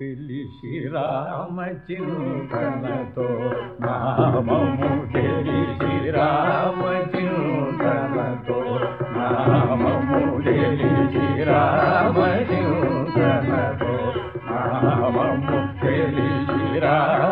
తెలిసి రామచింతనతో నామము తెలిసి రామచింతనతో నామము తెలిసి రామచింతనతో నామము తెలిసి రామ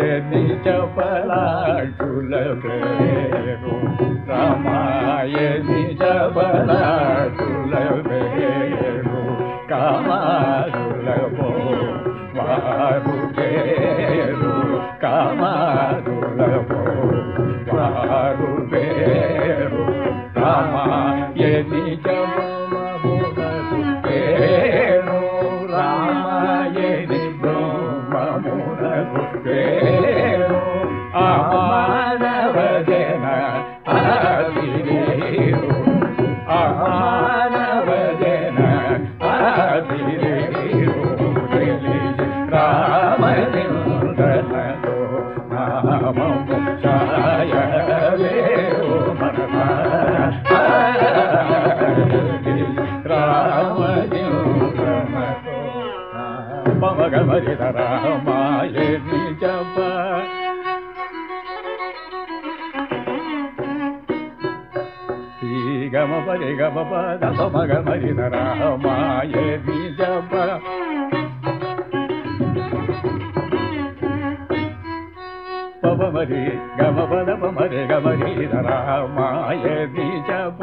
రమాయని చపలాటుల పేరు రమాయని చపలాటుల పేరు కామారుల వారు పేరు రామాయని చపలమునకు రామాయని బ్రహ్మమునకు రామాయ నిజప గమ పరి గమ పద పమగమరిత రామాయ నిజప గమరి గమ పద పమరి గమరి రామాయ బీజప.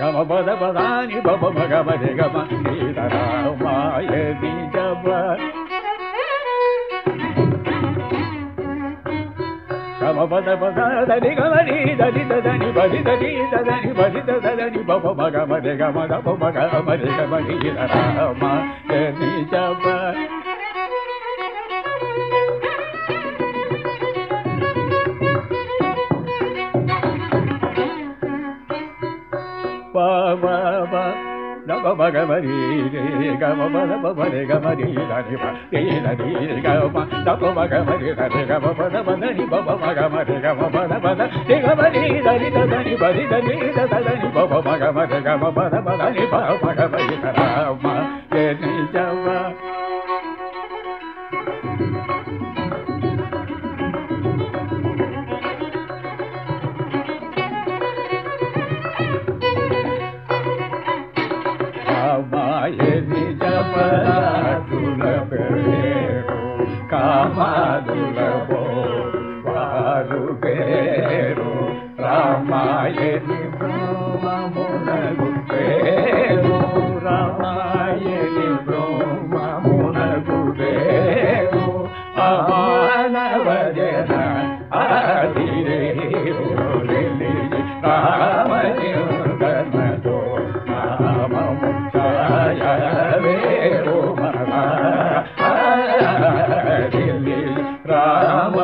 గమ పద పదాని పమ మగ మరి గమ రామాయ నిజప గమ పద పద దని గమని దని దని బలి దని దని బలి దని పమ మగ మరి గమ దప మగ మరి గమని రామాయ నిజప ప ప ప నమ మగ మరి రే గమ పద ప రే గమ రి దని ప రే దని రే గమ తప మగ మరి రే గమ పద పద ని ప మగ మరి గమ పద పద రే గమ రి దని దని పది దని దని ప మగ మరి గమ పద పద ని ప పేరు రామాయణి బ్రహ్మమునగు పేరు రామాయణి బ్రహ్మమునగు పేరు ఆనవజన ఆదిరే రామ రామ